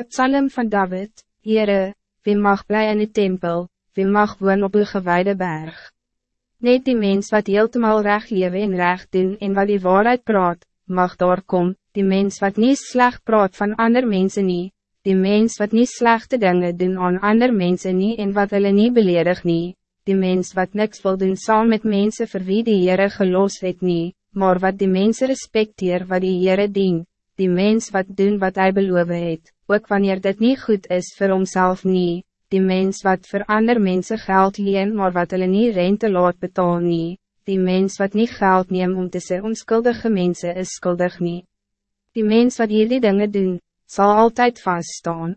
Het psalm van David, Heere, wie mag blij in die tempel, wie mag woon op uw gewijde berg. Net die mens wat heeltemal recht lewe en recht doen en wat die waarheid praat, mag daar kom, die mens wat niet slecht praat van ander mensen niet, die mens wat niet slechte dingen doen aan ander mensen niet en wat hulle niet beledig niet, die mens wat niks wil doen saam met mensen vir wie die Heere gelos het nie, maar wat die mensen respecteer wat die Heere dien, die mens wat doen wat hij beloof het, ook wanneer dit niet goed is voor homself nie, die mens wat voor ander mensen geld leen maar wat hulle nie rente laat betaal nie, die mens wat niet geld neem om te sê onskuldige mensen is skuldig nie. Die mens wat hier die dingen doen, zal altijd vaststaan.